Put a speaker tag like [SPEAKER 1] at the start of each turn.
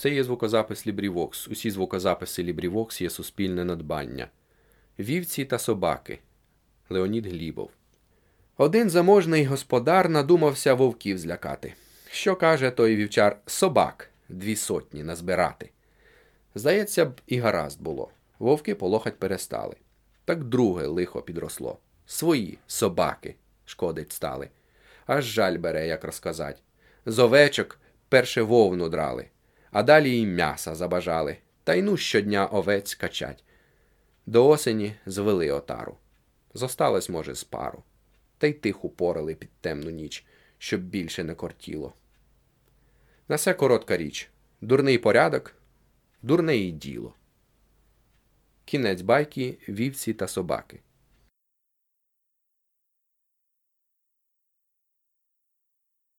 [SPEAKER 1] Це є звукозапис LibriVox. Усі звукозаписи LibriVox є суспільне надбання. Вівці та собаки. Леонід Глібов. Один заможний господар надумався вовків злякати. Що каже той вівчар собак дві сотні назбирати. Здається б, і гаразд було. Вовки полохать перестали. Так друге лихо підросло. Свої собаки шкодить стали. Аж жаль бере, як розказать. З овечок перше вовну драли, а далі й м'яса забажали, та й ну щодня овець качать. До осені звели отару. Зосталось, може, з пару. Та й тих упорали під темну ніч, щоб більше не кортіло. На все коротка річ. Дурний порядок, дурне і діло. Кінець байки, вівці та собаки.